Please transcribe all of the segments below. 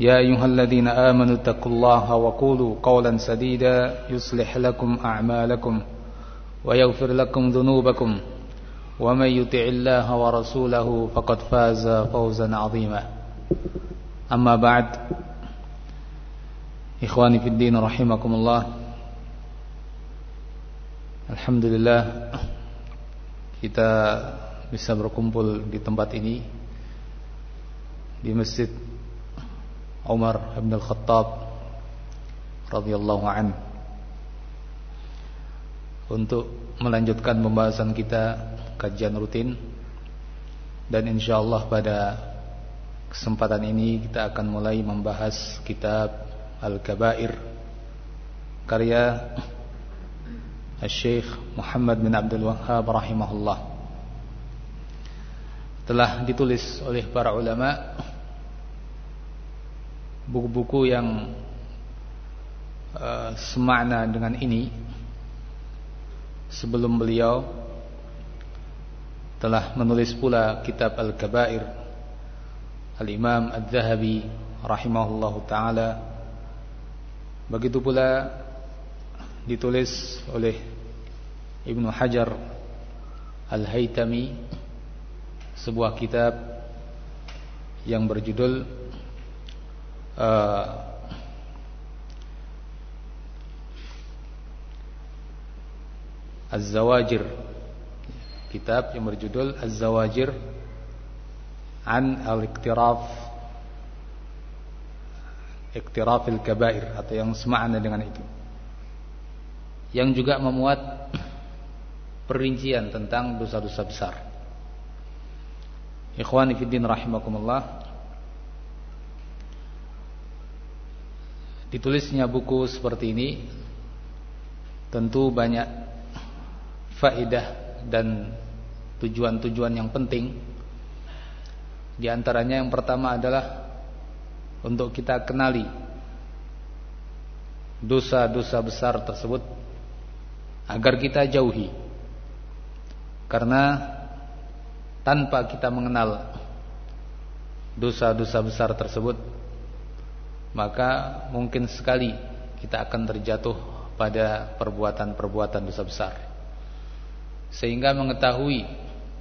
يا أيها الذين آمنوا اتقوا الله وقولوا قولا سديدا يصلح لكم أعمالكم ويغفر لكم ذنوبكم ومن يطع الله ورسوله فقد فاز فوزا عظيما. أما بعد إخواني في الدين رحمكم الله Alhamdulillah kita bisa berkumpul di tempat ini di Masjid. Umar bin Al-Khattab radhiyallahu an. Untuk melanjutkan pembahasan kita kajian rutin. Dan insyaallah pada kesempatan ini kita akan mulai membahas kitab Al-Kabair karya Al-Syekh Muhammad bin Abdul Wahhab rahimahullah. Telah ditulis oleh para ulama buku-buku yang uh, semakna dengan ini sebelum beliau telah menulis pula kitab Al-Kabair Al-Imam Al-Zahabi rahimahullahu taala. Begitu pula ditulis oleh Ibnu Hajar Al-Haytami sebuah kitab yang berjudul uh, Az-Zawajir. Kitab yang berjudul Az-Zawajir an al-iktiraf iktiraf al-kabair atau yang semakna dengan itu. Yang juga memuat perincian tentang dosa-dosa besar. Ikhwani fiddin rahimakumullah Ditulisnya buku seperti ini tentu banyak faedah dan tujuan-tujuan yang penting. Di antaranya yang pertama adalah untuk kita kenali dosa-dosa besar tersebut agar kita jauhi. Karena tanpa kita mengenal dosa-dosa besar tersebut maka mungkin sekali kita akan terjatuh pada perbuatan-perbuatan dosa besar. Sehingga mengetahui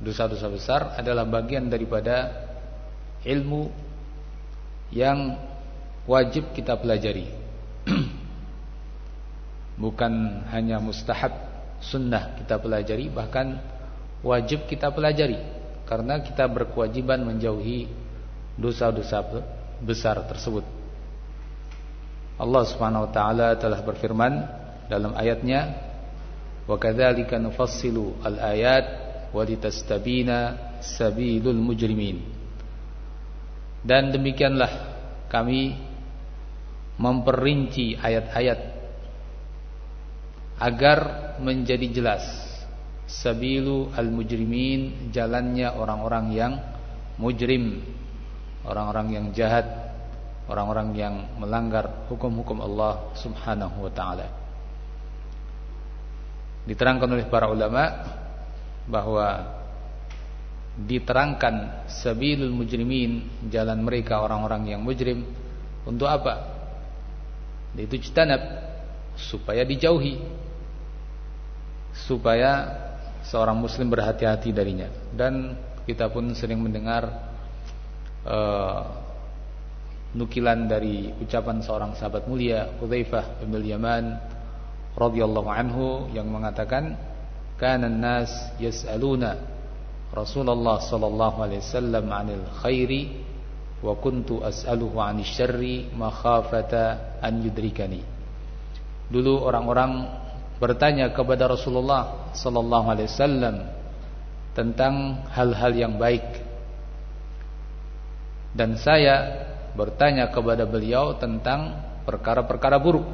dosa-dosa besar adalah bagian daripada ilmu yang wajib kita pelajari. Bukan hanya mustahab sunnah kita pelajari, bahkan wajib kita pelajari karena kita berkewajiban menjauhi dosa-dosa besar tersebut. Allah Subhanahu wa taala telah berfirman dalam ayatnya wa kadzalika nufassilu al-ayat wa litastabina sabilul mujrimin. Dan demikianlah kami memperinci ayat-ayat agar menjadi jelas sabilu al-mujrimin jalannya orang-orang yang mujrim orang-orang yang jahat orang-orang yang melanggar hukum-hukum Allah Subhanahu wa taala. Diterangkan oleh para ulama bahwa diterangkan sabilul mujrimin jalan mereka orang-orang yang mujrim untuk apa? Itu jitanab supaya dijauhi supaya seorang muslim berhati-hati darinya dan kita pun sering mendengar uh, nukilan dari ucapan seorang sahabat mulia Hudzaifah bin Yaman radhiyallahu anhu yang mengatakan kana nas yas'aluna Rasulullah sallallahu alaihi wasallam 'anil khairi wa kuntu as'aluhu 'anil syarri makhafata an yudrikani Dulu orang-orang bertanya kepada Rasulullah sallallahu alaihi wasallam tentang hal-hal yang baik. Dan saya bertanya kepada beliau tentang perkara-perkara buruk.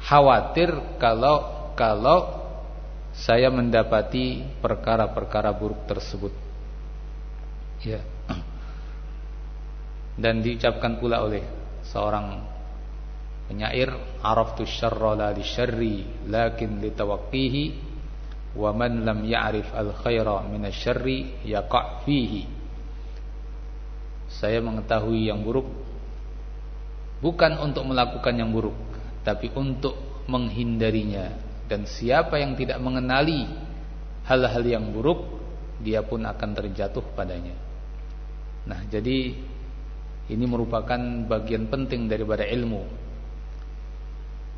Khawatir kalau kalau saya mendapati perkara-perkara buruk tersebut. Ya. Dan diucapkan pula oleh seorang penyair araftu syarra la li syarri lakin li tawaqqihi wa man lam ya'rif al khaira min asy-syarri yaqa' fihi saya mengetahui yang buruk. Bukan untuk melakukan yang buruk tapi untuk menghindarinya. Dan siapa yang tidak mengenali hal-hal yang buruk dia pun akan terjatuh padanya. Nah jadi ini merupakan bagian penting daripada ilmu.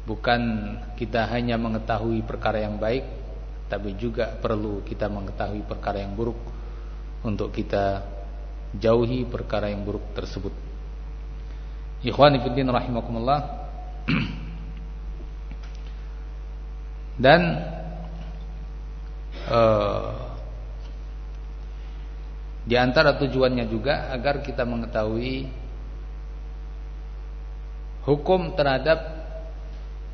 Bukan kita hanya mengetahui perkara yang baik Tapi juga perlu kita mengetahui perkara yang buruk Untuk kita jauhi perkara yang buruk tersebut Ikhwanifiddin rahimakumullah Dan uh, Di antara tujuannya juga Agar kita mengetahui Hukum terhadap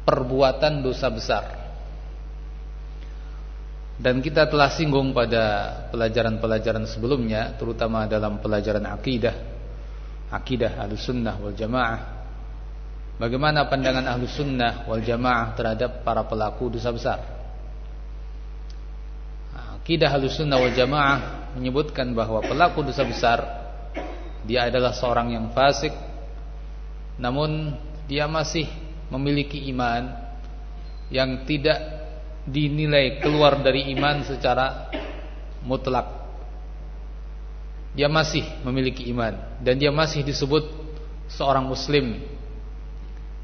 perbuatan dosa besar. Dan kita telah singgung pada pelajaran-pelajaran sebelumnya, terutama dalam pelajaran akidah, akidah sunnah wal jamaah. Bagaimana pandangan sunnah wal jamaah terhadap para pelaku dosa besar? Akidah sunnah wal jamaah menyebutkan bahwa pelaku dosa besar dia adalah seorang yang fasik, namun dia masih memiliki iman yang tidak dinilai keluar dari iman secara mutlak. Dia masih memiliki iman dan dia masih disebut seorang muslim.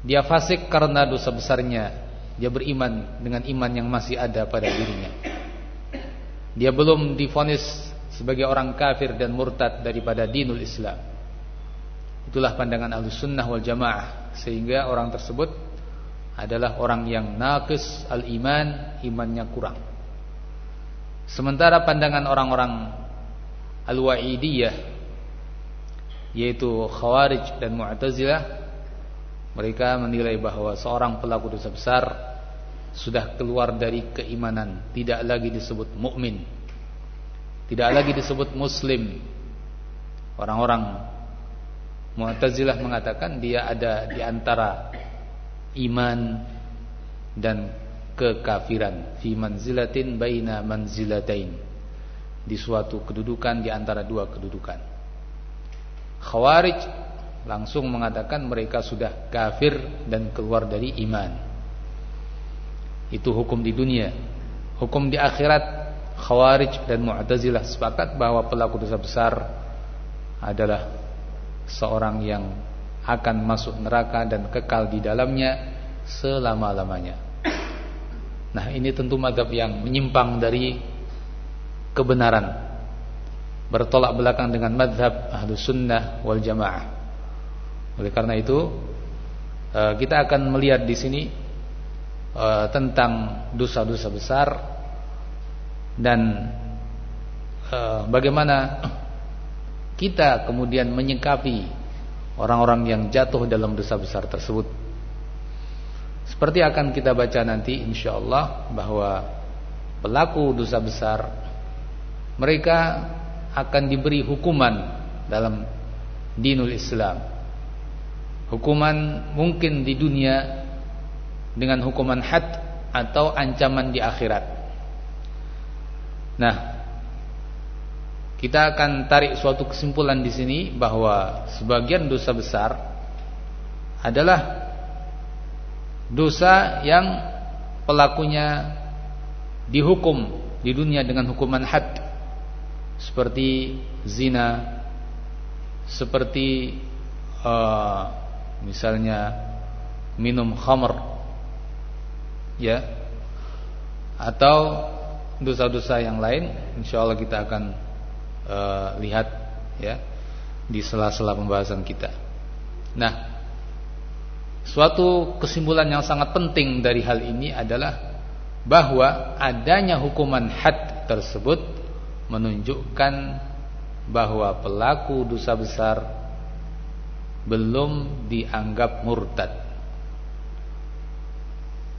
Dia fasik karena dosa besarnya. Dia beriman dengan iman yang masih ada pada dirinya. Dia belum difonis sebagai orang kafir dan murtad daripada dinul Islam. Itulah pandangan Ahlussunnah wal Jamaah sehingga orang tersebut adalah orang yang naqis al-iman, imannya kurang. Sementara pandangan orang-orang al-wa'idiyah yaitu Khawarij dan Mu'tazilah mereka menilai bahwa seorang pelaku dosa besar sudah keluar dari keimanan, tidak lagi disebut mukmin. Tidak lagi disebut muslim. Orang-orang Mu'tazilah mengatakan dia ada di antara iman dan kekafiran fi manzilatin baina manzilatain di suatu kedudukan di antara dua kedudukan. Khawarij langsung mengatakan mereka sudah kafir dan keluar dari iman. Itu hukum di dunia. Hukum di akhirat Khawarij dan Mu'tazilah sepakat bahwa pelaku dosa besar adalah seorang yang akan masuk neraka dan kekal di dalamnya selama-lamanya. Nah, ini tentu madhab yang menyimpang dari kebenaran. Bertolak belakang dengan madhab ahlu sunnah wal jamaah. Oleh karena itu, eh, kita akan melihat di sini eh, tentang dosa-dosa besar dan eh, bagaimana kita kemudian menyikapi orang-orang yang jatuh dalam dosa besar tersebut. Seperti akan kita baca nanti insyaallah bahwa pelaku dosa besar mereka akan diberi hukuman dalam dinul Islam. Hukuman mungkin di dunia dengan hukuman had atau ancaman di akhirat. Nah, kita akan tarik suatu kesimpulan di sini bahwa sebagian dosa besar adalah dosa yang pelakunya dihukum di dunia dengan hukuman had. Seperti zina seperti uh, misalnya minum khamr ya atau dosa-dosa yang lain insyaallah kita akan uh, lihat ya di sela-sela pembahasan kita. Nah, suatu kesimpulan yang sangat penting dari hal ini adalah bahwa adanya hukuman had tersebut menunjukkan bahwa pelaku dosa besar belum dianggap murtad.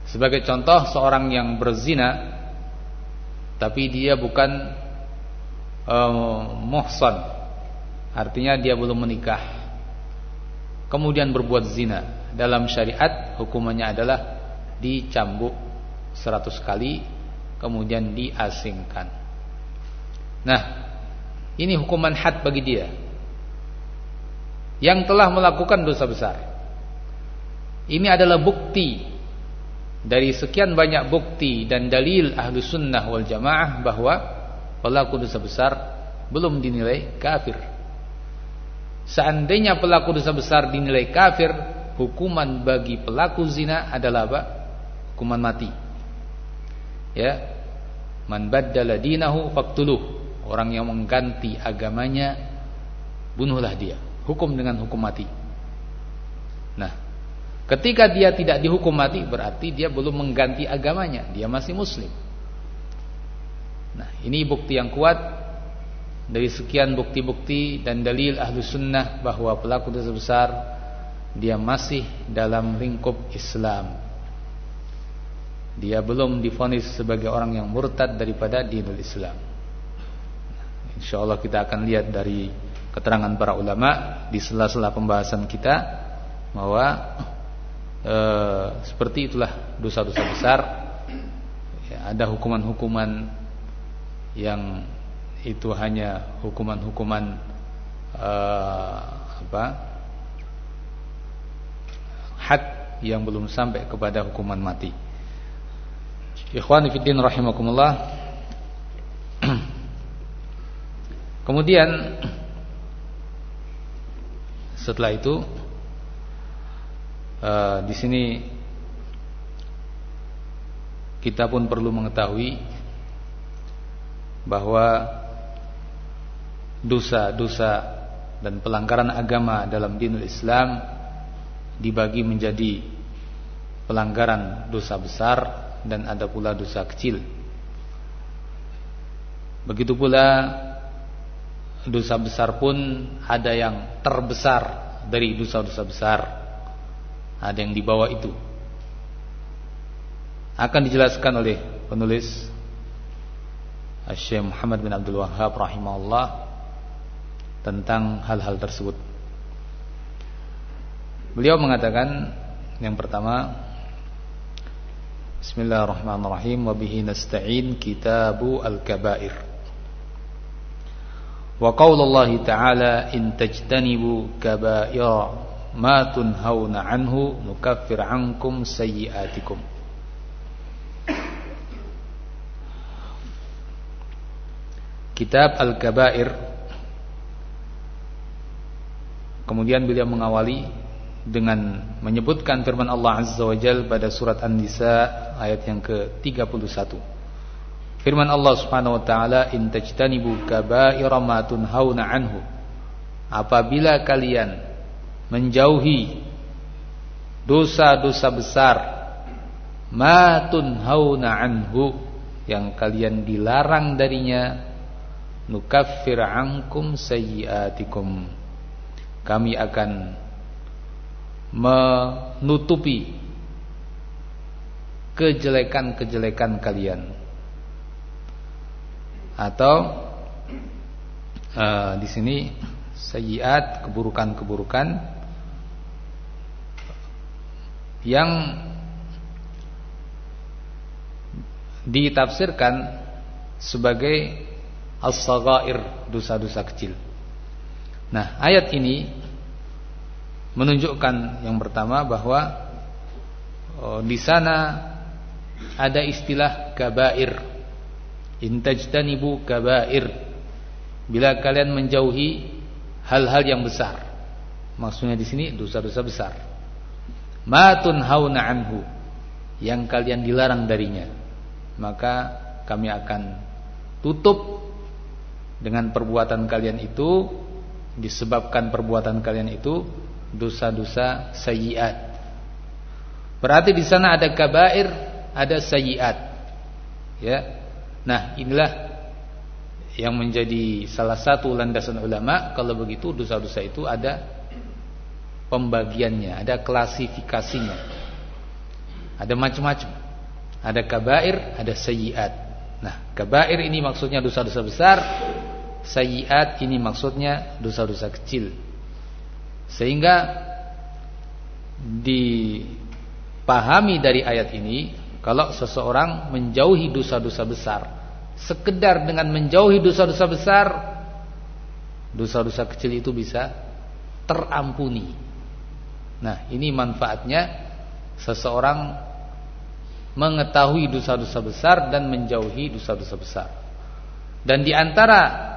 Sebagai contoh seorang yang berzina tapi dia bukan uh, muhsan. Artinya dia belum menikah. Kemudian berbuat zina. Dalam syariat hukumannya adalah dicambuk 100 kali kemudian diasingkan. Nah ini hukuman had bagi dia. Yang telah melakukan dosa besar. Ini adalah bukti. Dari sekian banyak bukti dan dalil ahlu sunnah wal jamaah bahwa pelaku dosa besar belum dinilai kafir. Seandainya pelaku dosa besar dinilai kafir, hukuman bagi pelaku zina adalah apa? Hukuman mati. Ya. Man baddala dinahu faqtuluh. Orang yang mengganti agamanya bunuhlah dia. Hukum dengan hukum mati. Nah, Ketika dia tidak dihukum mati berarti dia belum mengganti agamanya, dia masih muslim. Nah, ini bukti yang kuat dari sekian bukti-bukti dan dalil ahlu sunnah bahwa pelaku dosa besar dia masih dalam lingkup Islam. Dia belum difonis sebagai orang yang murtad daripada dinul Islam. Insya Allah kita akan lihat dari keterangan para ulama di sela-sela pembahasan kita bahwa e, seperti itulah dosa-dosa besar ya, ada hukuman-hukuman yang itu hanya hukuman-hukuman apa had yang belum sampai kepada hukuman mati. Fiddin rahimakumullah. Kemudian setelah itu uh, di sini kita pun perlu mengetahui bahwa dosa-dosa dan pelanggaran agama dalam dinul Islam dibagi menjadi pelanggaran dosa besar dan ada pula dosa kecil. Begitu pula dosa besar pun ada yang terbesar dari dosa-dosa besar ada yang di bawah itu akan dijelaskan oleh penulis Syekh Muhammad bin Abdul Wahhab rahimahullah tentang hal-hal tersebut. Beliau mengatakan yang pertama Bismillahirrahmanirrahim wa bihi nasta'in kitabu al-kabair. Wa qaulullahi ta'ala in tajtanibu kaba'ira ma tunhauna anhu nukaffir ankum sayyi'atikum Kitab Al-Kabair Kemudian beliau mengawali dengan menyebutkan firman Allah Azza wa Jal pada surat An-Nisa ayat yang ke-31. Firman Allah Subhanahu wa taala in tajtanibu kaba'ira ma tunhauna anhu. Apabila kalian menjauhi dosa-dosa besar matun hauna anhu yang kalian dilarang darinya nukaffir ankum sayyiatikum kami akan menutupi kejelekan-kejelekan kalian. Atau uh, di sini sayyiat keburukan-keburukan yang ditafsirkan sebagai as-saghair dosa-dosa kecil. Nah, ayat ini menunjukkan yang pertama bahwa oh, di sana ada istilah kabair. Intajtanibu kabair. Bila kalian menjauhi hal-hal yang besar. Maksudnya di sini dosa-dosa besar ma tunhauna anhu yang kalian dilarang darinya maka kami akan tutup dengan perbuatan kalian itu disebabkan perbuatan kalian itu dosa-dosa sayyiat berarti di sana ada kabair ada sayyiat ya. Nah inilah yang menjadi salah satu landasan ulama. Kalau begitu dosa-dosa itu ada pembagiannya ada klasifikasinya. Ada macam-macam. Ada kabair, ada sayyiat. Nah, kabair ini maksudnya dosa-dosa besar, sayyiat ini maksudnya dosa-dosa kecil. Sehingga dipahami dari ayat ini kalau seseorang menjauhi dosa-dosa besar, sekedar dengan menjauhi dosa-dosa besar, dosa-dosa kecil itu bisa terampuni. Nah, ini manfaatnya seseorang mengetahui dosa-dosa besar dan menjauhi dosa-dosa besar. Dan di antara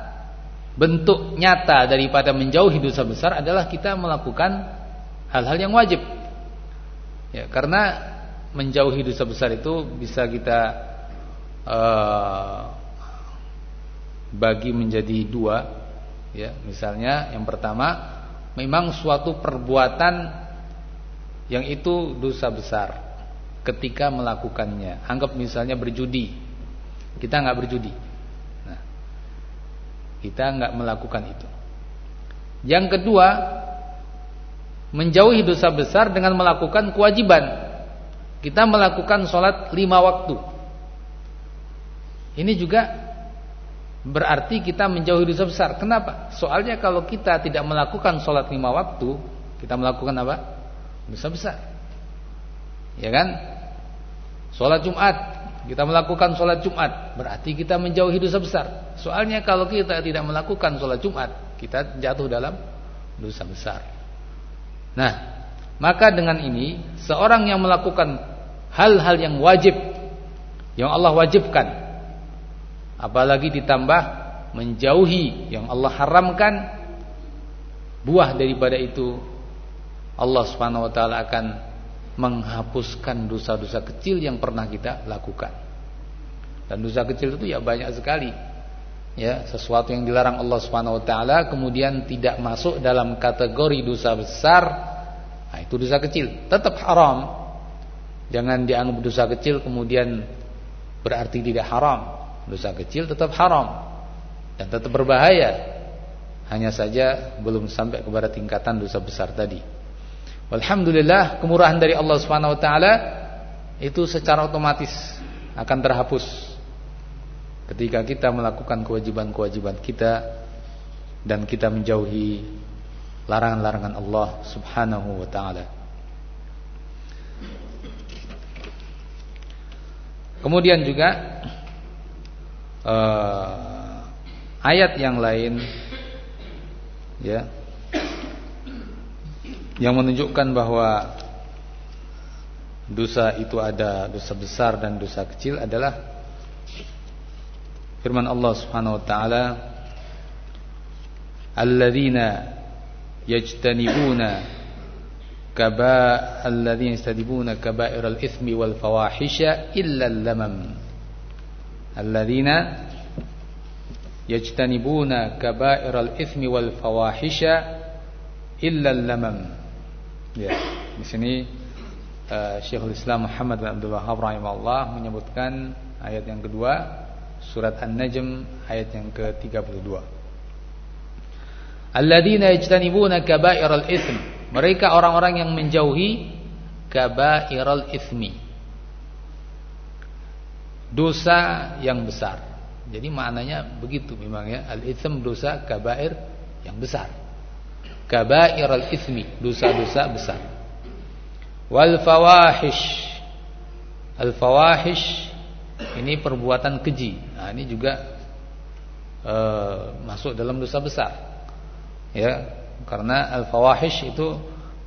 bentuk nyata daripada menjauhi dosa besar adalah kita melakukan hal-hal yang wajib. Ya, karena menjauhi dosa besar itu bisa kita uh, bagi menjadi dua. Ya, misalnya yang pertama, memang suatu perbuatan yang itu dosa besar ketika melakukannya. Anggap misalnya berjudi. Kita nggak berjudi. Kita nggak melakukan itu. Yang kedua, menjauhi dosa besar dengan melakukan kewajiban. Kita melakukan sholat lima waktu. Ini juga berarti kita menjauhi dosa besar. Kenapa? Soalnya kalau kita tidak melakukan sholat lima waktu, kita melakukan apa? Dosa besar. Ya kan? Sholat Jumat Kita melakukan sholat Jumat Berarti kita menjauhi dosa besar. Soalnya kalau kita tidak melakukan sholat Jumat Kita jatuh dalam dosa besar. Nah Maka dengan ini Seorang yang melakukan hal-hal yang wajib Yang Allah wajibkan Apalagi ditambah Menjauhi yang Allah haramkan Buah daripada itu Allah subhanahu wa ta'ala akan menghapuskan dosa-dosa kecil yang pernah kita lakukan. Dan dosa kecil itu ya banyak sekali. Ya, sesuatu yang dilarang Allah Subhanahu wa taala kemudian tidak masuk dalam kategori dosa besar, nah itu dosa kecil, tetap haram. Jangan dianggap dosa kecil kemudian berarti tidak haram. Dosa kecil tetap haram dan tetap berbahaya. Hanya saja belum sampai kepada tingkatan dosa besar tadi. Alhamdulillah kemurahan dari Allah Subhanahu wa taala itu secara otomatis akan terhapus ketika kita melakukan kewajiban-kewajiban kita dan kita menjauhi larangan-larangan Allah Subhanahu wa taala. Kemudian juga uh, ayat yang lain ya yang menunjukkan bahwa dosa itu ada dosa besar dan dosa kecil adalah firman Allah Subhanahu wa taala alladzina yajtanibuna kaba alladzina yajtanibuna kaba'iral itsmi wal fawahisha illa al-lamam. Alladzina yajtanibuna kaba'iral itsmi wal fawahisha illa al-lamam Ya, di sini uh, Syekhul Islam Muhammad bin Abdul Wahab rahimahullah menyebutkan ayat yang kedua surat An-Najm ayat yang ke-32. Alladzina yajtanibuna kaba'iral itsm. Mereka orang-orang yang menjauhi kaba'iral itsmi. Dosa yang besar. Jadi maknanya begitu memang ya, al-itsm dosa kabair yang besar kabairal itsmi, dosa-dosa besar. Wal fawahish. Al fawahish ini perbuatan keji. Nah, ini juga uh, masuk dalam dosa besar. Ya, karena al fawahish itu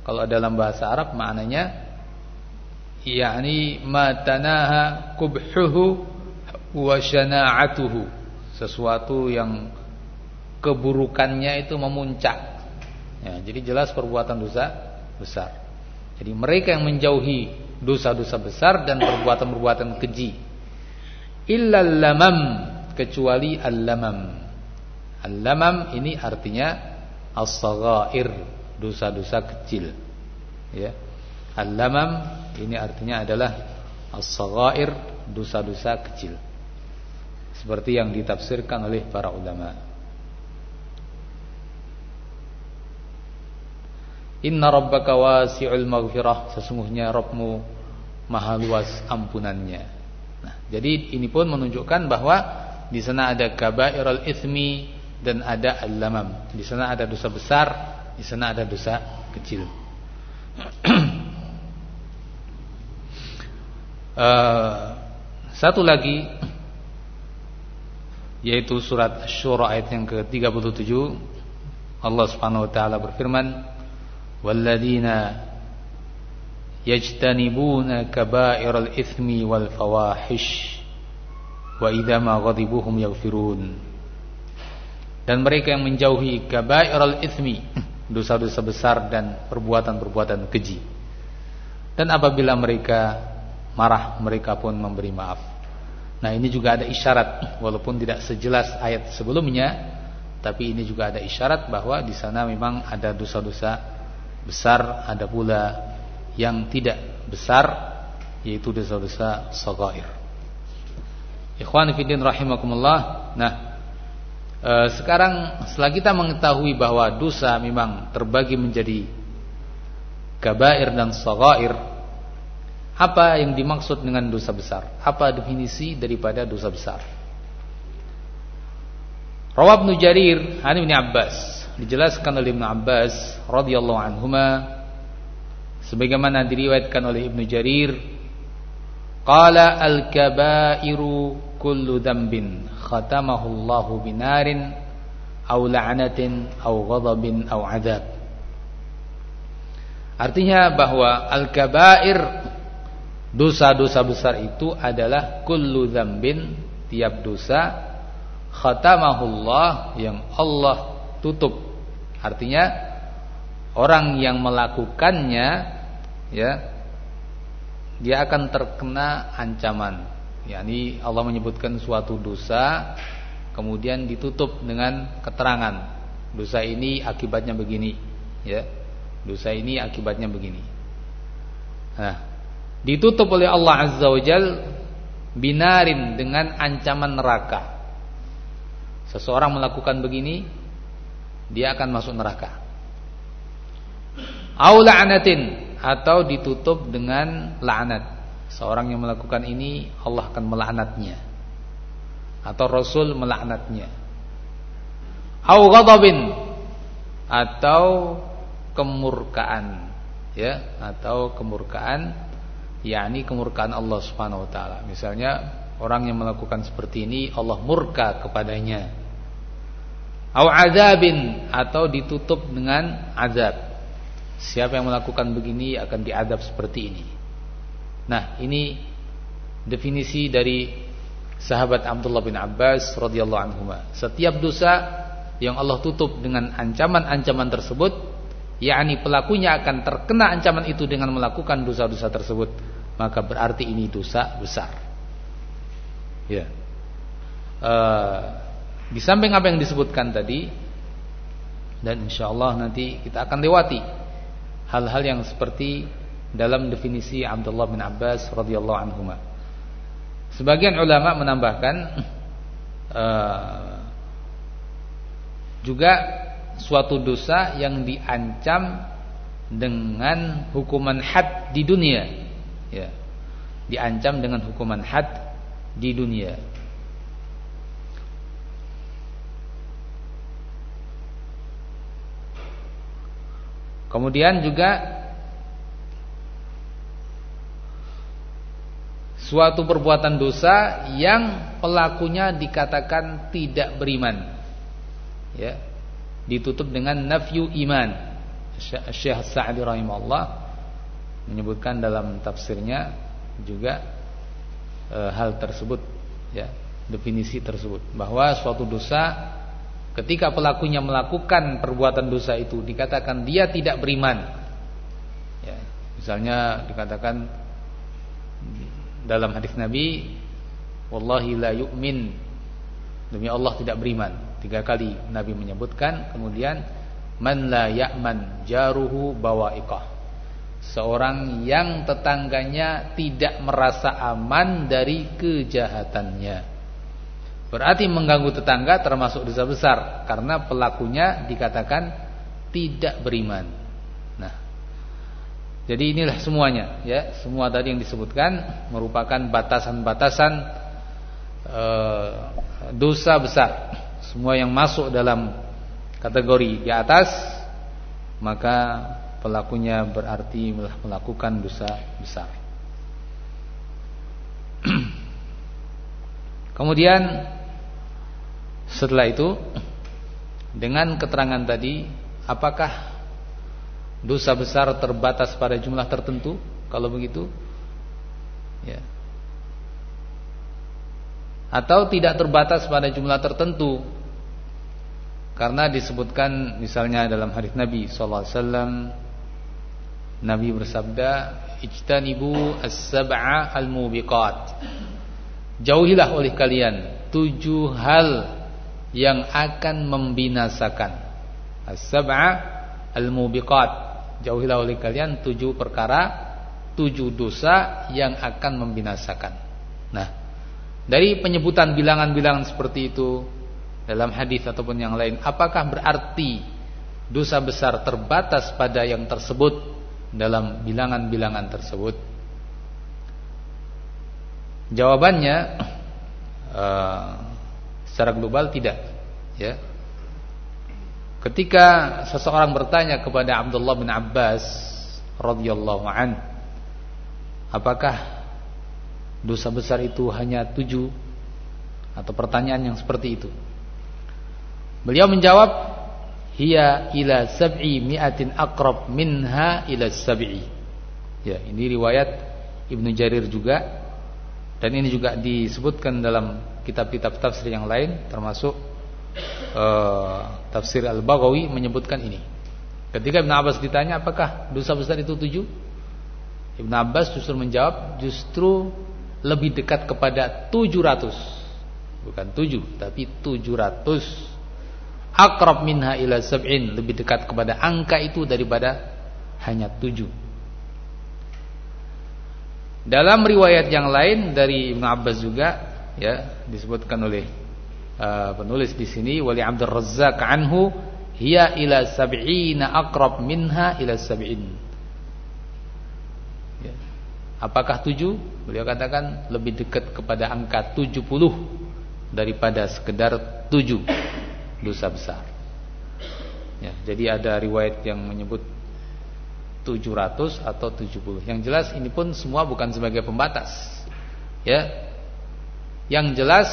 kalau dalam bahasa Arab maknanya yakni ma tanaha kubhuhu wa syana'atuhu. Sesuatu yang keburukannya itu memuncak Ya, jadi jelas perbuatan dosa besar. Jadi mereka yang menjauhi dosa-dosa besar dan perbuatan-perbuatan keji. Illa lamam kecuali al-lamam. Al-lamam ini artinya as-saghair, dosa-dosa kecil. Ya. Al-lamam ini artinya adalah as-saghair, dosa-dosa kecil. Seperti yang ditafsirkan oleh para ulama. Inna rabbaka wasi'ul maghfirah Sesungguhnya Rabbmu maha luas ampunannya Nah, jadi ini pun menunjukkan bahwa di sana ada kaba'irul ithmi dan ada al-lamam. Di sana ada dosa besar, di sana ada dosa kecil. uh, satu lagi yaitu surat Asy-Syura ayat yang ke-37 Allah Subhanahu wa taala berfirman والذين يجتنبون كبائر الإثم والفواحش وإذا ما غضبوهم يغفرون dan mereka yang menjauhi kabairal ithmi dosa-dosa besar dan perbuatan-perbuatan keji dan apabila mereka marah mereka pun memberi maaf nah ini juga ada isyarat walaupun tidak sejelas ayat sebelumnya tapi ini juga ada isyarat bahwa di sana memang ada dosa-dosa besar ada pula yang tidak besar yaitu dosa-dosa sagair. Ikhwan fillah rahimakumullah. Nah, e, sekarang setelah kita mengetahui bahwa dosa memang terbagi menjadi kabair dan sagair, apa yang dimaksud dengan dosa besar? Apa definisi daripada dosa besar? Rawab Nujarir, Jarir an Abbas dijelaskan oleh Ibnu Abbas radhiyallahu anhuma sebagaimana diriwayatkan oleh Ibnu Jarir qala al-kabairu kullu dhanbin khatamahu Allahu binarin aw la'natin aw ghadabin aw adab Artinya bahwa al-kabair dosa-dosa besar itu adalah kullu dzambin tiap dosa khatamahullah yang Allah tutup. Artinya orang yang melakukannya ya dia akan terkena ancaman. yakni Allah menyebutkan suatu dosa kemudian ditutup dengan keterangan. Dosa ini akibatnya begini, ya. Dosa ini akibatnya begini. Nah, ditutup oleh Allah Azza wa Jal binarin dengan ancaman neraka. Seseorang melakukan begini dia akan masuk neraka. Aula anatin atau ditutup dengan laknat. Seorang yang melakukan ini Allah akan melaknatnya. Atau Rasul melaknatnya. Au ghadabin atau kemurkaan ya atau kemurkaan yakni kemurkaan Allah Subhanahu wa taala. Misalnya orang yang melakukan seperti ini Allah murka kepadanya Au azabin atau ditutup dengan azab. Siapa yang melakukan begini akan diadab seperti ini. Nah, ini definisi dari sahabat Abdullah bin Abbas radhiyallahu anhu. Setiap dosa yang Allah tutup dengan ancaman-ancaman tersebut, yakni pelakunya akan terkena ancaman itu dengan melakukan dosa-dosa tersebut, maka berarti ini dosa besar. Ya. Uh, di samping apa yang disebutkan tadi dan insya Allah nanti kita akan lewati hal-hal yang seperti dalam definisi Abdullah bin Abbas radhiyallahu anhu. Sebagian ulama menambahkan uh, juga suatu dosa yang diancam dengan hukuman had di dunia, ya, diancam dengan hukuman had di dunia. Kemudian juga suatu perbuatan dosa yang pelakunya dikatakan tidak beriman. Ya. Ditutup dengan nafyu iman. Syekh Sa'di rahimahullah menyebutkan dalam tafsirnya juga e, hal tersebut ya, definisi tersebut bahwa suatu dosa Ketika pelakunya melakukan perbuatan dosa itu dikatakan dia tidak beriman. Ya, misalnya dikatakan dalam hadis Nabi, "Wallahi la yu'min." Demi Allah tidak beriman. Tiga kali Nabi menyebutkan, kemudian man la ya'man jaruhu bawa'iqah. Seorang yang tetangganya tidak merasa aman dari kejahatannya. Berarti mengganggu tetangga termasuk dosa besar karena pelakunya dikatakan tidak beriman. Nah, jadi inilah semuanya ya, semua tadi yang disebutkan merupakan batasan-batasan e, dosa besar. Semua yang masuk dalam kategori di atas maka pelakunya berarti melakukan dosa besar. Kemudian setelah itu dengan keterangan tadi apakah dosa besar terbatas pada jumlah tertentu? Kalau begitu ya. Atau tidak terbatas pada jumlah tertentu? Karena disebutkan misalnya dalam hadis Nabi wasallam Nabi bersabda, "Ijtanibu as-sab'a al-mubiqat." Jauhilah oleh kalian tujuh hal yang akan membinasakan. As-sab'a al-mubiqat. Jauhilah oleh kalian tujuh perkara, tujuh dosa yang akan membinasakan. Nah, dari penyebutan bilangan-bilangan seperti itu dalam hadis ataupun yang lain, apakah berarti dosa besar terbatas pada yang tersebut dalam bilangan-bilangan tersebut? Jawabannya uh, Secara global tidak, ya. Ketika seseorang bertanya kepada Abdullah bin Abbas radhiyallahu an, apakah dosa besar itu hanya tujuh atau pertanyaan yang seperti itu? Beliau menjawab, hiya ila sab'i mi'atin aqrab minha ila sab'i. Ya, ini riwayat Ibnu Jarir juga dan ini juga disebutkan dalam kitab-kitab tafsir yang lain termasuk uh, tafsir Al-Baghawi menyebutkan ini. Ketika Ibn Abbas ditanya apakah dosa besar itu tujuh? Ibn Abbas justru menjawab justru lebih dekat kepada tujuh ratus bukan tujuh tapi tujuh ratus akrab minha ila sab'in lebih dekat kepada angka itu daripada hanya tujuh dalam riwayat yang lain dari Ibn Abbas juga ya disebutkan oleh uh, penulis di sini wali Abdul Razzaq anhu hiya ila sab'ina aqrab minha ila sab'in. Ya. apakah tujuh? Beliau katakan lebih dekat kepada angka 70 daripada sekedar tujuh dosa besar. Ya, jadi ada riwayat yang menyebut 700 atau 70 yang jelas ini pun semua bukan sebagai pembatas. Ya yang jelas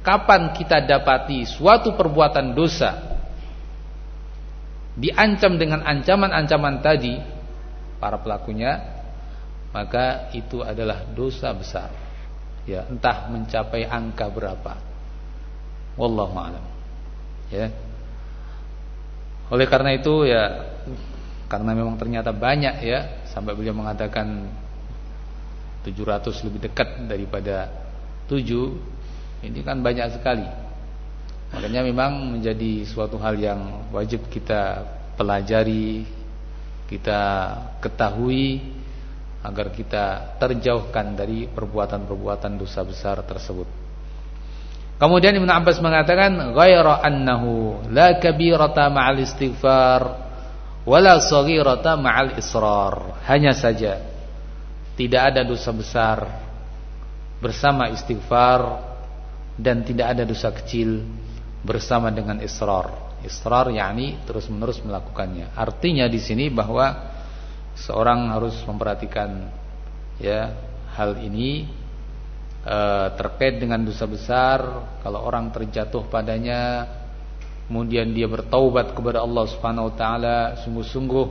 kapan kita dapati suatu perbuatan dosa diancam dengan ancaman-ancaman tadi para pelakunya maka itu adalah dosa besar. Ya entah mencapai angka berapa. Wallahu alam. Ya. Oleh karena itu ya karena memang ternyata banyak ya sampai beliau mengatakan 700 lebih dekat daripada tujuh ini kan banyak sekali. Makanya memang menjadi suatu hal yang wajib kita pelajari kita ketahui agar kita terjauhkan dari perbuatan-perbuatan dosa besar tersebut. Kemudian Ibn Abbas mengatakan ghaira annahu la kabirata ma'al istighfar wala saghirata ma'al israr. Hanya saja tidak ada dosa besar bersama istighfar dan tidak ada dosa kecil bersama dengan israr. Israr yakni terus-menerus melakukannya. Artinya di sini bahwa seorang harus memperhatikan ya hal ini e, terkait dengan dosa besar kalau orang terjatuh padanya kemudian dia bertaubat kepada Allah Subhanahu wa taala sungguh-sungguh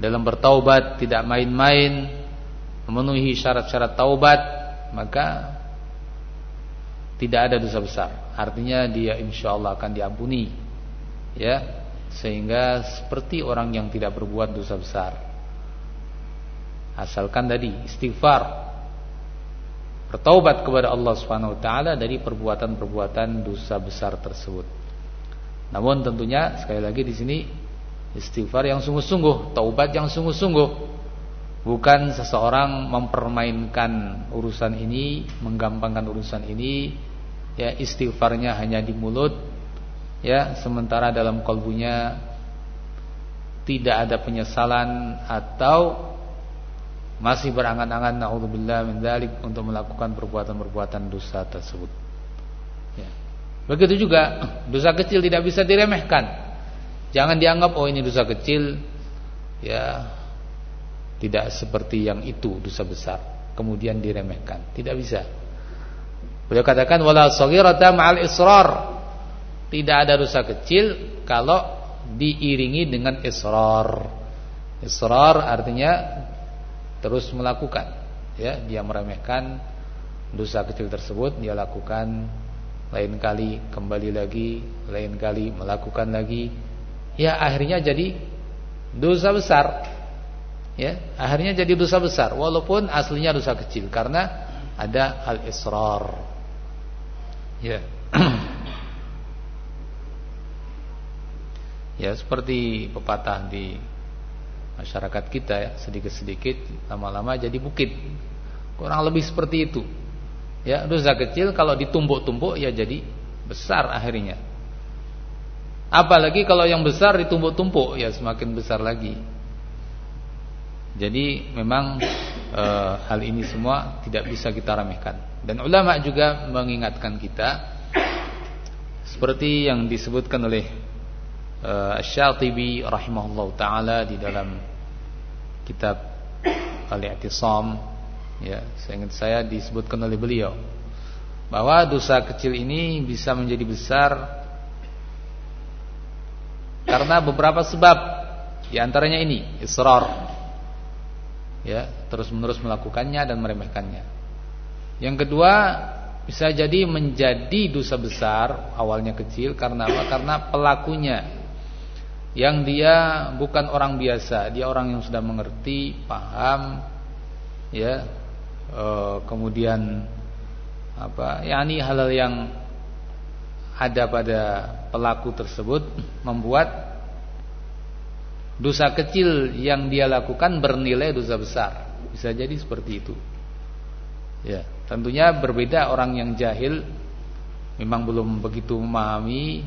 dalam bertaubat tidak main-main memenuhi syarat-syarat taubat maka tidak ada dosa besar. Artinya dia insya Allah akan diampuni, ya, sehingga seperti orang yang tidak berbuat dosa besar. Asalkan tadi istighfar, bertaubat kepada Allah Subhanahu wa taala dari perbuatan-perbuatan dosa besar tersebut. Namun tentunya sekali lagi di sini istighfar yang sungguh-sungguh, taubat yang sungguh-sungguh. Bukan seseorang mempermainkan urusan ini, menggampangkan urusan ini, ya istighfarnya hanya di mulut, ya sementara dalam kalbunya tidak ada penyesalan atau masih berangan-angan naudzubillah min dzalik untuk melakukan perbuatan-perbuatan dosa tersebut. Ya. Begitu juga dosa kecil tidak bisa diremehkan. Jangan dianggap oh ini dosa kecil ya tidak seperti yang itu dosa besar kemudian diremehkan. Tidak bisa. Beliau katakan wala saghirata ma'al israr. Tidak ada dosa kecil kalau diiringi dengan israr. Israr artinya terus melakukan. Ya, dia meremehkan dosa kecil tersebut dia lakukan lain kali kembali lagi, lain kali melakukan lagi. Ya, akhirnya jadi dosa besar ya akhirnya jadi dosa besar walaupun aslinya dosa kecil karena ada al israr ya. Ya seperti pepatah di masyarakat kita ya sedikit-sedikit lama-lama jadi bukit. Kurang lebih seperti itu. Ya dosa kecil kalau ditumbuk-tumbuk ya jadi besar akhirnya. Apalagi kalau yang besar ditumbuk-tumpuk ya semakin besar lagi jadi memang e, hal ini semua tidak bisa kita remehkan. Dan ulama juga mengingatkan kita seperti yang disebutkan oleh e, Asy-Syatibi rahimahullah taala di dalam kitab Al-I'tisam ya, seingat saya disebutkan oleh beliau bahwa dosa kecil ini bisa menjadi besar karena beberapa sebab di antaranya ini israr ya terus-menerus melakukannya dan meremehkannya. Yang kedua, bisa jadi menjadi dosa besar awalnya kecil karena apa? Karena pelakunya yang dia bukan orang biasa, dia orang yang sudah mengerti, paham, ya, e, kemudian apa? yakni hal-hal yang ada pada pelaku tersebut membuat dosa kecil yang dia lakukan bernilai dosa besar. Bisa jadi seperti itu. Ya, tentunya berbeda orang yang jahil memang belum begitu memahami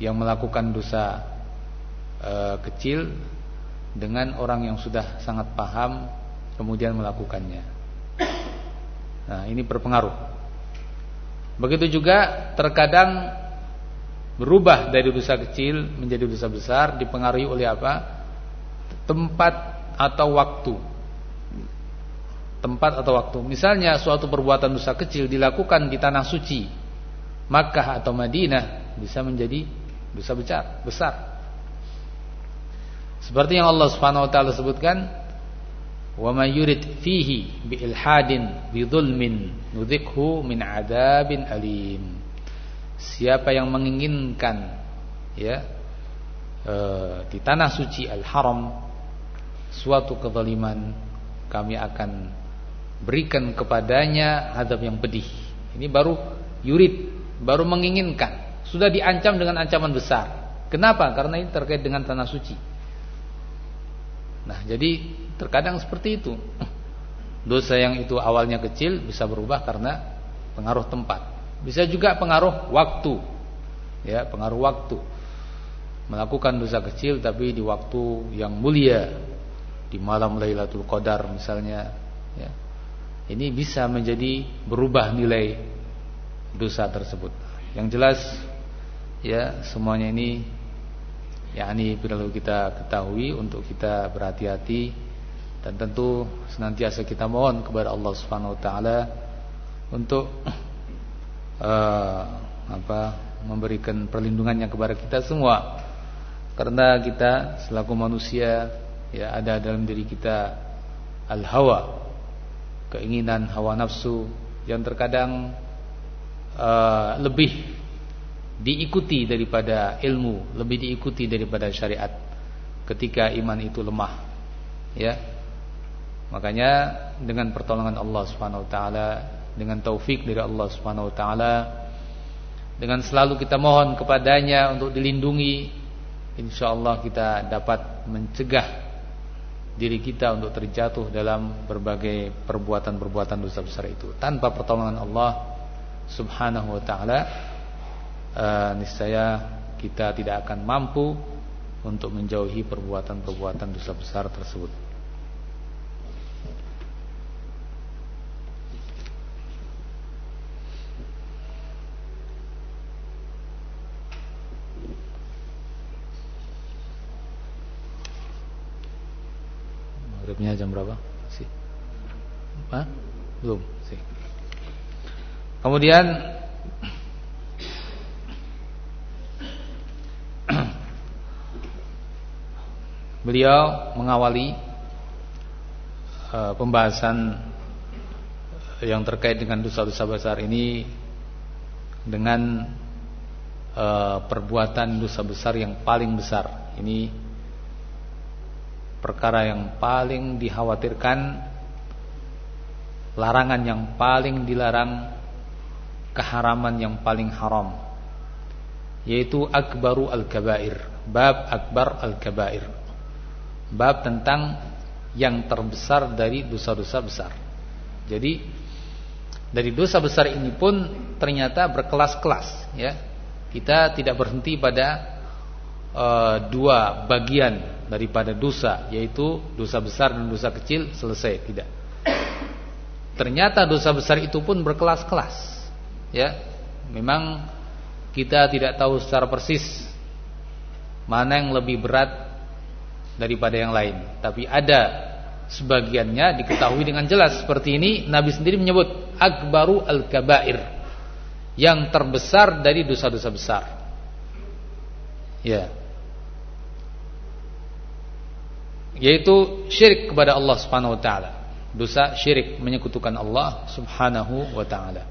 yang melakukan dosa e, kecil dengan orang yang sudah sangat paham kemudian melakukannya. Nah, ini berpengaruh. Begitu juga terkadang berubah dari dosa kecil menjadi dosa besar dipengaruhi oleh apa? Tempat atau waktu. Tempat atau waktu. Misalnya suatu perbuatan dosa kecil dilakukan di tanah suci Makkah atau Madinah bisa menjadi dosa besar, besar. Seperti yang Allah Subhanahu wa taala sebutkan, "Wa may fihi bi ilhadin bi dhulmin nudhikhu min adzabin alim." Siapa yang menginginkan ya e, di tanah suci al-haram suatu kezaliman kami akan berikan kepadanya adab yang pedih. Ini baru yurid baru menginginkan. Sudah diancam dengan ancaman besar. Kenapa? Karena ini terkait dengan tanah suci. Nah jadi terkadang seperti itu. Dosa yang itu awalnya kecil bisa berubah karena pengaruh tempat bisa juga pengaruh waktu. Ya, pengaruh waktu. Melakukan dosa kecil tapi di waktu yang mulia. Di malam Lailatul Qadar misalnya, ya. Ini bisa menjadi berubah nilai dosa tersebut. Yang jelas ya semuanya ini yakni perlu kita ketahui untuk kita berhati-hati dan tentu senantiasa kita mohon kepada Allah Subhanahu wa taala untuk uh, apa memberikan perlindungannya kepada kita semua. Karena kita selaku manusia ya ada dalam diri kita al hawa keinginan hawa nafsu yang terkadang uh, lebih diikuti daripada ilmu lebih diikuti daripada syariat ketika iman itu lemah ya. Makanya dengan pertolongan Allah Subhanahu wa taala, dengan taufik dari Allah Subhanahu wa taala, dengan selalu kita mohon kepadanya untuk dilindungi, insyaallah kita dapat mencegah diri kita untuk terjatuh dalam berbagai perbuatan-perbuatan dosa besar itu. Tanpa pertolongan Allah Subhanahu wa taala, uh, niscaya kita tidak akan mampu untuk menjauhi perbuatan-perbuatan dosa besar tersebut. Belum. Kemudian beliau mengawali uh, pembahasan yang terkait dengan dosa-dosa besar ini dengan uh, perbuatan dosa besar yang paling besar. Ini perkara yang paling dikhawatirkan larangan yang paling dilarang keharaman yang paling haram yaitu akbaru al-kabair bab akbar al-kabair. Bab tentang yang terbesar dari dosa-dosa besar. Jadi dari dosa besar ini pun ternyata berkelas-kelas ya. Kita tidak berhenti pada uh, dua bagian daripada dosa yaitu dosa besar dan dosa kecil selesai tidak ternyata dosa besar itu pun berkelas-kelas. Ya memang kita tidak tahu secara persis mana yang lebih berat daripada yang lain. Tapi ada sebagiannya diketahui dengan jelas. Seperti ini Nabi sendiri menyebut akbaru al-kabair yang terbesar dari dosa-dosa besar. Ya. Yaitu syirik kepada Allah Subhanahu wa taala. Dosa syirik menyekutukan Allah Subhanahu wa taala.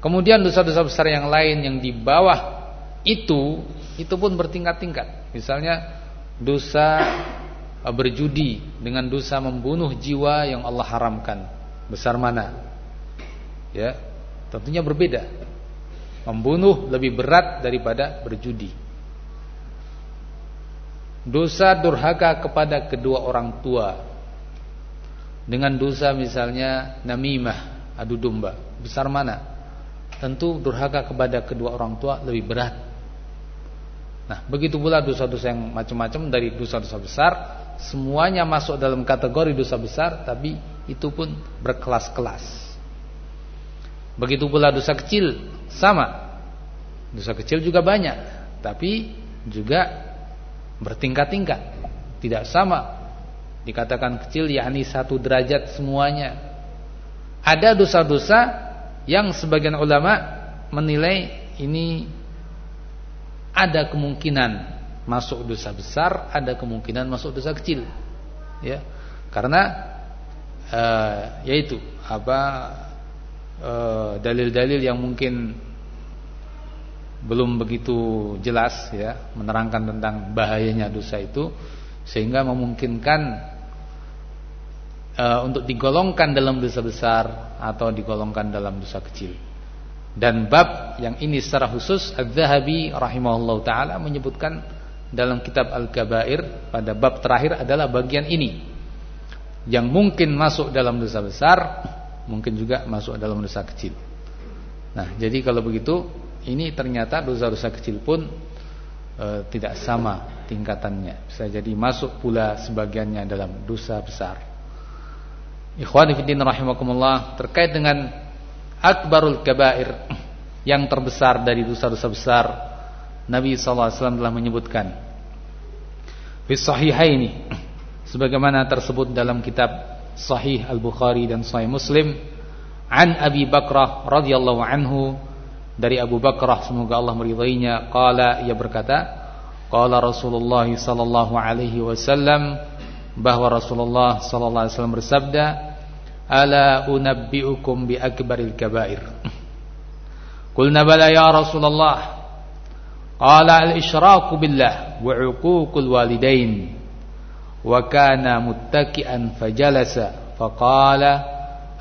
Kemudian dosa-dosa besar yang lain yang di bawah itu itu pun bertingkat-tingkat. Misalnya dosa uh, berjudi dengan dosa membunuh jiwa yang Allah haramkan. Besar mana? Ya, tentunya berbeda. Membunuh lebih berat daripada berjudi dosa durhaka kepada kedua orang tua dengan dosa misalnya namimah adu domba. Besar mana? Tentu durhaka kepada kedua orang tua lebih berat. Nah begitu pula dosa-dosa yang macam-macam dari dosa-dosa besar semuanya masuk dalam kategori dosa besar tapi itu pun berkelas-kelas. Begitu pula dosa kecil sama. Dosa kecil juga banyak tapi juga bertingkat-tingkat. Tidak sama dikatakan kecil yakni satu derajat semuanya. Ada dosa-dosa yang sebagian ulama menilai ini ada kemungkinan masuk dosa besar ada kemungkinan masuk dosa kecil. Ya. Karena uh, yaitu apa eh, dalil-dalil uh, yang mungkin belum begitu jelas ya menerangkan tentang bahayanya dosa itu sehingga memungkinkan e, untuk digolongkan dalam dosa besar atau digolongkan dalam dosa kecil. Dan bab yang ini secara khusus Az-Zahabi rahimahullah taala menyebutkan dalam kitab Al-Kabair pada bab terakhir adalah bagian ini yang mungkin masuk dalam dosa besar, mungkin juga masuk dalam dosa kecil. Nah, jadi kalau begitu ini ternyata dosa-dosa kecil pun e, tidak sama tingkatannya. Bisa jadi masuk pula sebagiannya dalam dosa besar. Ikhwani fillah rahimakumullah terkait dengan akbarul kabair yang terbesar dari dosa-dosa besar Nabi SAW telah menyebutkan. Fi sahihaini sebagaimana tersebut dalam kitab Sahih Al-Bukhari dan Sahih Muslim an Abi Bakrah radhiyallahu anhu dari Abu Bakrah semoga Allah meridainya qala ia berkata qala Rasulullah sallallahu alaihi wasallam bahwa Rasulullah sallallahu alaihi wasallam bersabda ala unabbiukum bi akbaril kabair qulna bala ya Rasulullah qala al isyraku billah wa uququl walidain wa kana muttaki'an fajalasa faqala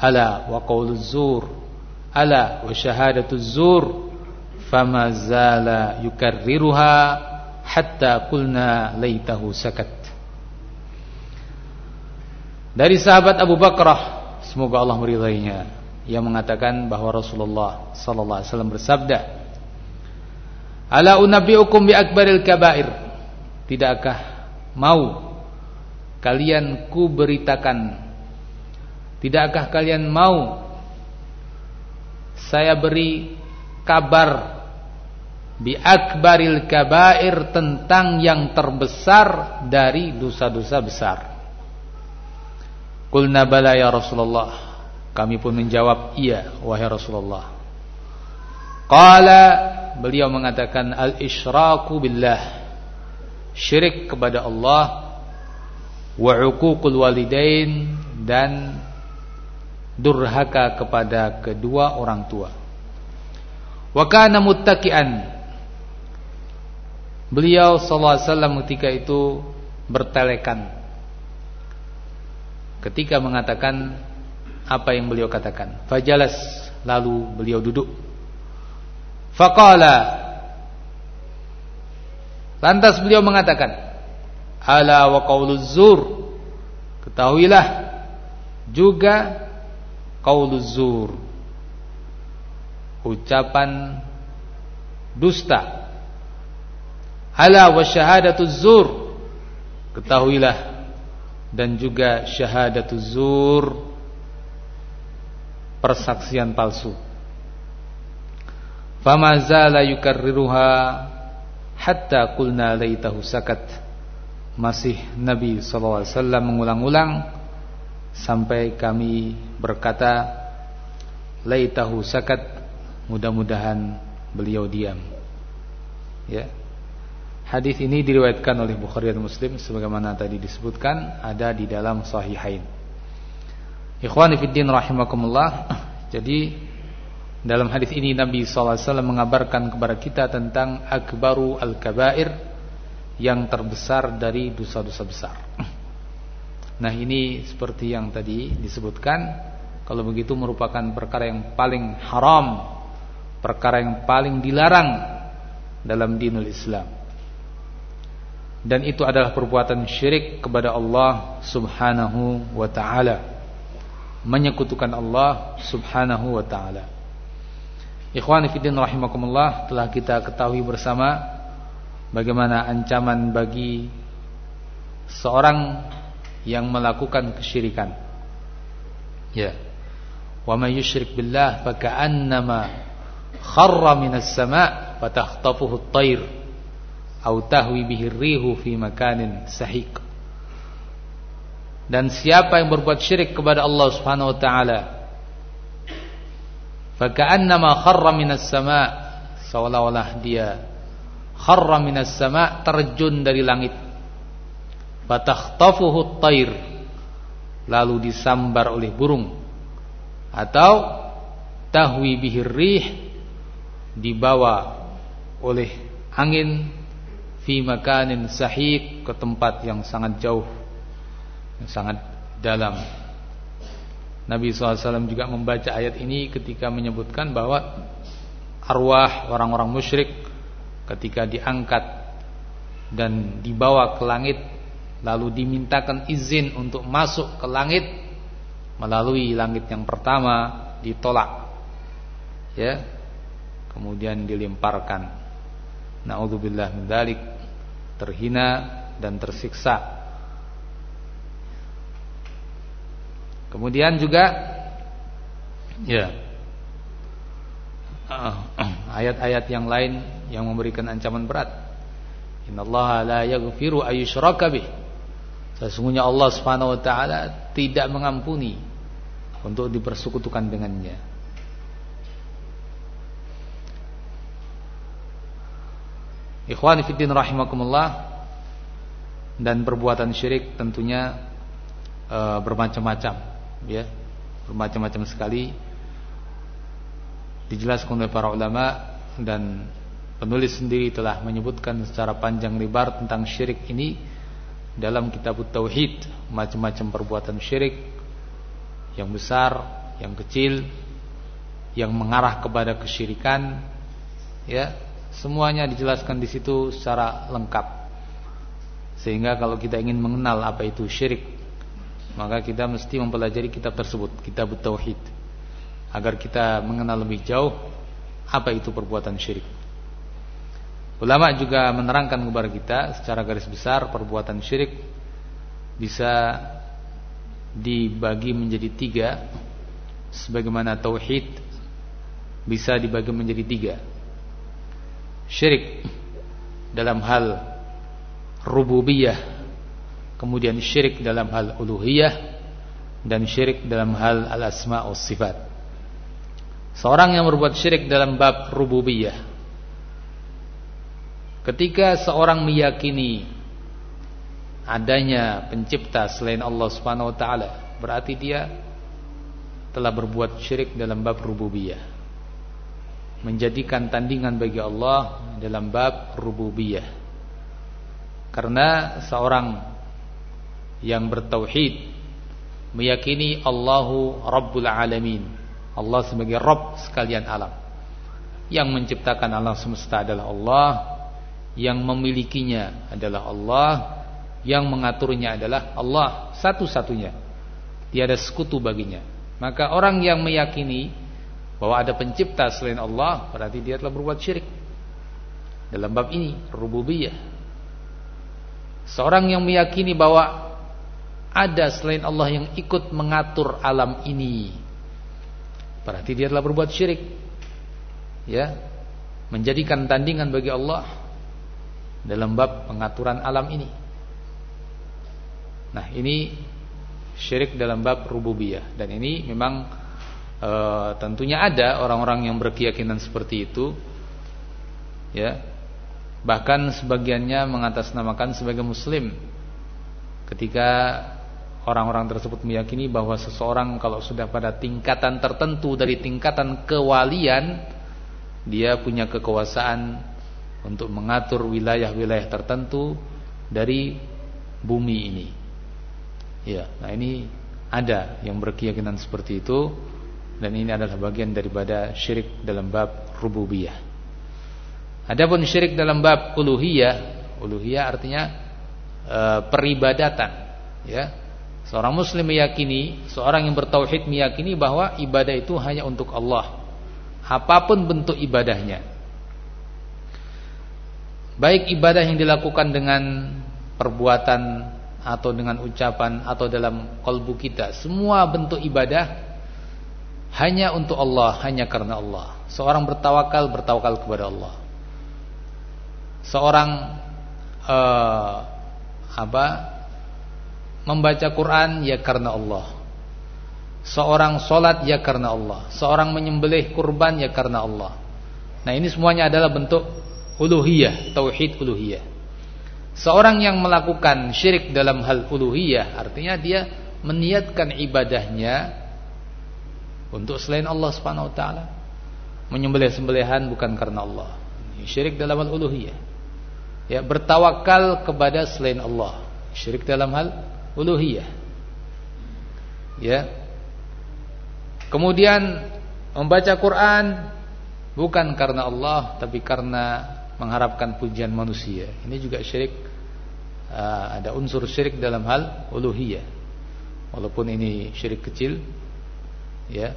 ala wa qawluz zur ala wa syahadatuz zur fama zala yukarriruha hatta qulna laitahu sakat dari sahabat Abu Bakrah semoga Allah meridainya. Yang mengatakan bahwa Rasulullah sallallahu alaihi wasallam bersabda Ala unabbiukum bi akbaril kabair. Tidakkah mau kalian ku beritakan tidakkah kalian mau saya beri kabar bi akbaril kabair tentang yang terbesar dari dosa-dosa besar Qulna bala ya Rasulullah kami pun menjawab iya wahai Rasulullah Qala beliau mengatakan al-isyraku billah syirik kepada Allah wa uququl walidain dan durhaka kepada kedua orang tua. Wa kana muttaqian. Beliau sallallahu alaihi wasallam ketika itu bertelekan. Ketika mengatakan apa yang beliau katakan. Fajalas lalu beliau duduk. Faqala Lantas beliau mengatakan ala wa qauluz zur ketahuilah juga qauluz zur ucapan dusta ala wa syahadatuz zur ketahuilah dan juga syahadatuz zur persaksian palsu. Fama zala yukarriruha hatta qulna laitahu sakat. Masih Nabi SAW mengulang-ulang sampai kami berkata laitahu sakat. Mudah-mudahan beliau diam. Ya hadis ini diriwayatkan oleh Bukhari dan Muslim sebagaimana tadi disebutkan ada di dalam sahihain ikhwani fiddin rahimakumullah jadi dalam hadis ini Nabi SAW mengabarkan kepada kita tentang akbaru al-kabair yang terbesar dari dosa-dosa besar. Nah ini seperti yang tadi disebutkan Kalau begitu merupakan perkara yang paling haram Perkara yang paling dilarang Dalam dinul Islam Dan itu adalah perbuatan syirik kepada Allah subhanahu wa ta'ala Menyekutukan Allah subhanahu wa ta'ala Ikhwani fiddin rahimakumullah Telah kita ketahui bersama bagaimana ancaman bagi seorang yang melakukan kesyirikan. Ya. Wa may yusyrik billah fa ka'annama kharra minas sama' fatakhtafuhu at-tayr aw tahwi ar-rihu fi makanin sahiq. Dan siapa yang berbuat syirik kepada Allah Subhanahu wa taala fa ka'annama kharra minas sama' seolah-olah dia kharra minas sama terjun dari langit. Fatakhtafuhu at-tair lalu disambar oleh burung. Atau tahwi bihir rih dibawa oleh angin fi makanin sahih ke tempat yang sangat jauh yang sangat dalam. Nabi SAW juga membaca ayat ini ketika menyebutkan bahwa arwah orang-orang musyrik ketika diangkat dan dibawa ke langit lalu dimintakan izin untuk masuk ke langit melalui langit yang pertama ditolak ya kemudian dilemparkan. Naudzubillah min dzalik terhina dan tersiksa kemudian juga ya ayat-ayat yang lain yang memberikan ancaman berat. Innallaha la yaghfiru ayyushraka bih. Sesungguhnya Allah Subhanahu wa taala tidak mengampuni untuk dipersekutukan dengannya. Ikhwani fiddin rahimakumullah. Dan perbuatan syirik tentunya e, bermacam-macam ya. Bermacam-macam sekali. Dijelaskan oleh para ulama dan Penulis sendiri telah menyebutkan secara panjang lebar tentang syirik ini dalam kitab tauhid. Macam-macam perbuatan syirik yang besar, yang kecil, yang mengarah kepada kesyirikan ya, semuanya dijelaskan di situ secara lengkap. Sehingga kalau kita ingin mengenal apa itu syirik, maka kita mesti mempelajari kitab tersebut, kitab tauhid. Agar kita mengenal lebih jauh apa itu perbuatan syirik. Ulama juga menerangkan kepada kita secara garis besar perbuatan syirik bisa dibagi menjadi tiga sebagaimana tauhid bisa dibagi menjadi tiga syirik dalam hal rububiyah kemudian syirik dalam hal uluhiyah dan syirik dalam hal al-asma' was sifat. Seorang yang berbuat syirik dalam bab rububiyah ketika seorang meyakini adanya pencipta selain Allah Subhanahu wa taala berarti dia telah berbuat syirik dalam bab rububiyah menjadikan tandingan bagi Allah dalam bab rububiyah karena seorang yang bertauhid meyakini Allahu Rabbul Alamin. Allah sebagai Rabb sekalian alam. Yang menciptakan alam semesta adalah Allah, yang memilikinya adalah Allah, yang mengaturnya adalah Allah satu-satunya. Tiada sekutu baginya. Maka orang yang meyakini bahwa ada pencipta selain Allah, berarti dia telah berbuat syirik. Dalam bab ini, rububiyah. Seorang yang meyakini bahwa ada selain Allah yang ikut mengatur alam ini. Berarti dia telah berbuat syirik. Ya. Menjadikan tandingan bagi Allah dalam bab pengaturan alam ini. Nah, ini syirik dalam bab rububiyah dan ini memang e, tentunya ada orang-orang yang berkeyakinan seperti itu. Ya, Bahkan sebagiannya mengatasnamakan sebagai muslim. Ketika orang-orang tersebut meyakini bahwa seseorang kalau sudah pada tingkatan tertentu dari tingkatan kewalian Dia punya kekuasaan untuk mengatur wilayah-wilayah tertentu dari bumi ini. Ya, nah ini ada yang berkeyakinan seperti itu Dan ini adalah bagian daripada syirik dalam bab rububiyah Adapun syirik dalam bab uluhiyah, uluhiyah artinya e, peribadatan, ya. Seorang muslim meyakini, seorang yang bertauhid meyakini bahwa ibadah itu hanya untuk Allah. Apa pun bentuk ibadahnya. Baik ibadah yang dilakukan dengan perbuatan atau dengan ucapan atau dalam kalbu kita, semua bentuk ibadah hanya untuk Allah, hanya karena Allah. Seorang bertawakal bertawakal kepada Allah seorang uh, apa membaca Quran ya karena Allah. Seorang solat ya karena Allah. Seorang menyembelih kurban ya karena Allah. Nah ini semuanya adalah bentuk uluhiyah, tauhid uluhiyah. Seorang yang melakukan syirik dalam hal uluhiyah artinya dia meniatkan ibadahnya untuk selain Allah Subhanahu wa taala. Menyembelih sembelihan bukan karena Allah. Syirik dalam hal uluhiyah. Ya bertawakal kepada selain Allah. Syirik dalam hal uluhiyah. Ya. Kemudian membaca Quran bukan karena Allah tapi karena mengharapkan pujian manusia. Ini juga syirik. Uh, ada unsur syirik dalam hal uluhiyah. Walaupun ini syirik kecil ya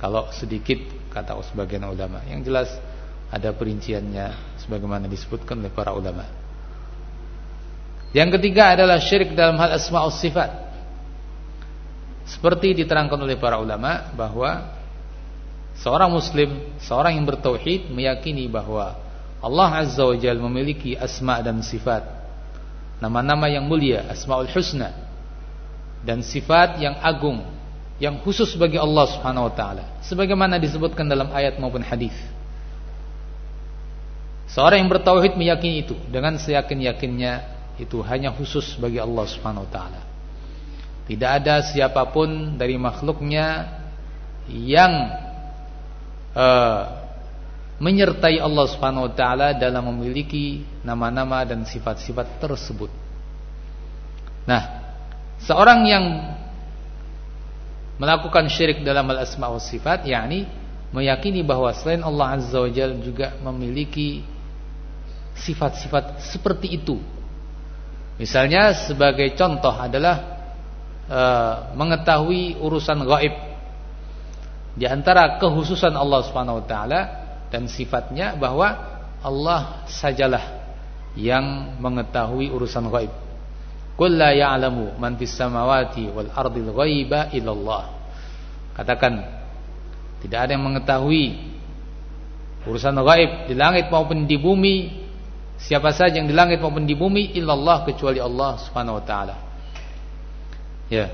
kalau sedikit kata sebagian ulama yang jelas ada perinciannya sebagaimana disebutkan oleh para ulama. Yang ketiga adalah syirik dalam hal asma sifat. Seperti diterangkan oleh para ulama bahwa seorang muslim, seorang yang bertauhid meyakini bahwa Allah Azza wa Jalla memiliki asma dan sifat. Nama-nama yang mulia, asmaul husna dan sifat yang agung yang khusus bagi Allah Subhanahu wa taala sebagaimana disebutkan dalam ayat maupun hadis. Seorang yang bertauhid meyakini itu dengan seyakin-yakinnya itu hanya khusus bagi Allah Subhanahu wa taala. Tidak ada siapa pun dari makhluknya yang uh, menyertai Allah Subhanahu wa taala dalam memiliki nama-nama dan sifat-sifat tersebut. Nah, seorang yang melakukan syirik dalam al-asma wa sifat yakni meyakini bahwa selain Allah Azza wa Jalla juga memiliki sifat-sifat seperti itu. Misalnya sebagai contoh adalah e, mengetahui urusan gaib. Di antara kehususan Allah Subhanahu wa taala dan sifatnya bahwa Allah sajalah yang mengetahui urusan gaib. Qul la ya'lamu man fis samawati wal ardil ghaiba illallah. Katakan tidak ada yang mengetahui urusan gaib di langit maupun di bumi. Siapa saja yang di langit maupun di bumi illallah kecuali Allah Subhanahu wa taala. Ya.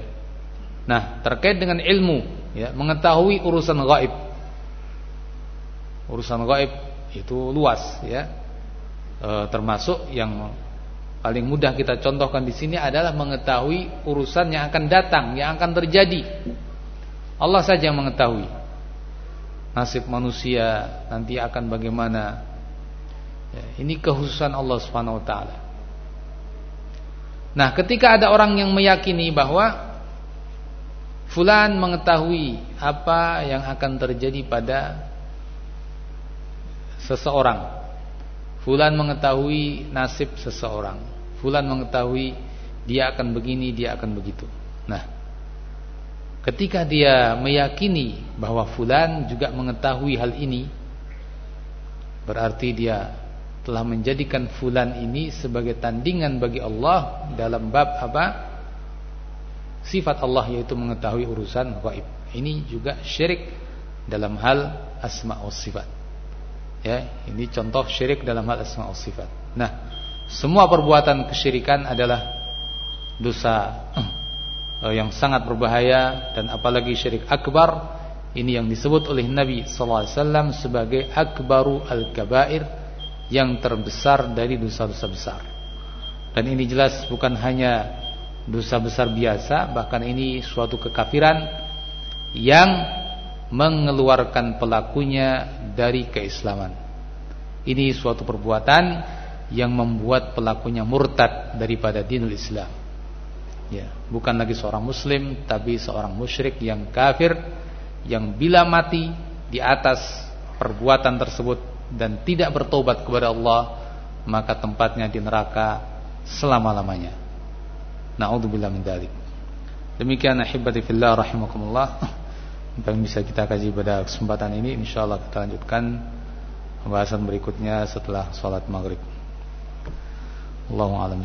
Nah, terkait dengan ilmu, ya, mengetahui urusan gaib. Urusan gaib itu luas, ya. E, termasuk yang paling mudah kita contohkan di sini adalah mengetahui urusan yang akan datang, yang akan terjadi. Allah saja yang mengetahui nasib manusia nanti akan bagaimana. Ya, ini kekhususan Allah Subhanahu wa taala. Nah, ketika ada orang yang meyakini bahwa fulan mengetahui apa yang akan terjadi pada seseorang. Fulan mengetahui nasib seseorang. Fulan mengetahui dia akan begini, dia akan begitu. Nah, ketika dia meyakini bahwa fulan juga mengetahui hal ini, berarti dia telah menjadikan fulan ini sebagai tandingan bagi Allah dalam bab apa? Sifat Allah yaitu mengetahui urusan gaib. Ini juga syirik dalam hal asma wa sifat. Ya, ini contoh syirik dalam hal asma wa sifat. Nah, semua perbuatan kesyirikan adalah dosa eh, yang sangat berbahaya dan apalagi syirik akbar ini yang disebut oleh Nabi sallallahu alaihi wasallam sebagai akbaru al-kabair yang terbesar dari dosa-dosa besar. Dan ini jelas bukan hanya dosa besar biasa, bahkan ini suatu kekafiran yang mengeluarkan pelakunya dari keislaman. Ini suatu perbuatan yang membuat pelakunya murtad daripada dinul Islam. Ya, bukan lagi seorang muslim tapi seorang musyrik yang kafir yang bila mati di atas perbuatan tersebut dan tidak bertobat kepada Allah maka tempatnya di neraka selama-lamanya. Nauzubillah min dzalik. Demikian ahibati fillah rahimakumullah. Yang bisa kita kaji pada kesempatan ini insyaallah kita lanjutkan pembahasan berikutnya setelah salat maghrib. Allahu alem